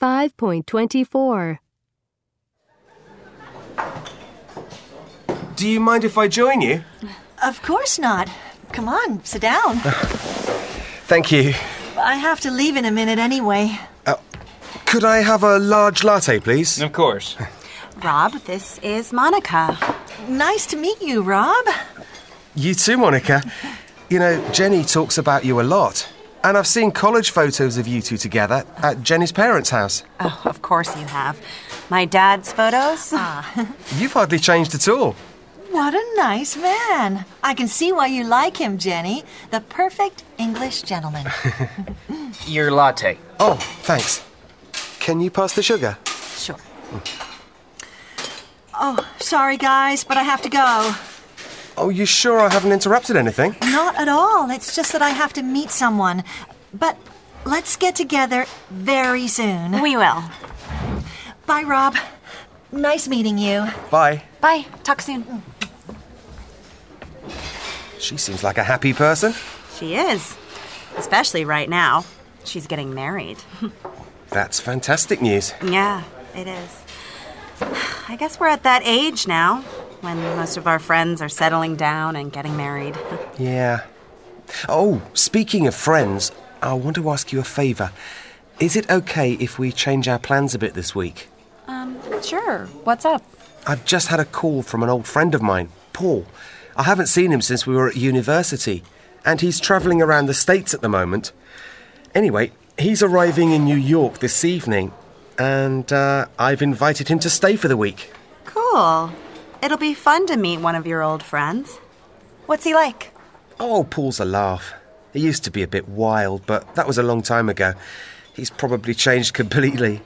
5.24. Do you mind if I join you? Of course not. Come on, sit down. Thank you. I have to leave in a minute anyway. Uh, could I have a large latte, please? Of course. Rob, this is Monica. Nice to meet you, Rob. You too, Monica. You know, Jenny talks about you a lot. And I've seen college photos of you two together at Jenny's parents' house. Oh, of course you have. My dad's photos? Ah. You've hardly changed at all. What a nice man. I can see why you like him, Jenny. The perfect English gentleman. Your latte. Oh, thanks. Can you pass the sugar? Sure. oh, sorry, guys, but I have to go. Oh, you sure I haven't interrupted anything? Not at all. It's just that I have to meet someone. But let's get together very soon. We will. Bye, Rob. Nice meeting you. Bye. Bye. Talk soon. She seems like a happy person. She is. Especially right now. She's getting married. That's fantastic news. yeah, it is. I guess we're at that age now when most of our friends are settling down and getting married. Yeah. Oh, speaking of friends, I want to ask you a favour. Is it okay if we change our plans a bit this week? Um, sure. What's up? I've just had a call from an old friend of mine, Paul. I haven't seen him since we were at university, and he's travelling around the States at the moment. Anyway, he's arriving in New York this evening, and uh, I've invited him to stay for the week. Cool. It'll be fun to meet one of your old friends. What's he like? Oh, Paul's a laugh. He used to be a bit wild, but that was a long time ago. He's probably changed completely.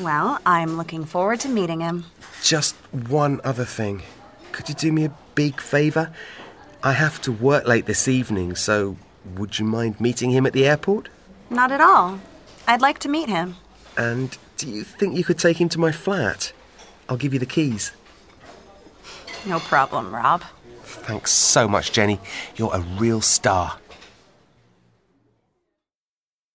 Well, I'm looking forward to meeting him. Just one other thing. Could you do me a big favour? I have to work late this evening, so would you mind meeting him at the airport? Not at all. I'd like to meet him. And do you think you could take him to my flat? I'll give you the keys. No problem, Rob. Thanks so much, Jenny. You're a real star.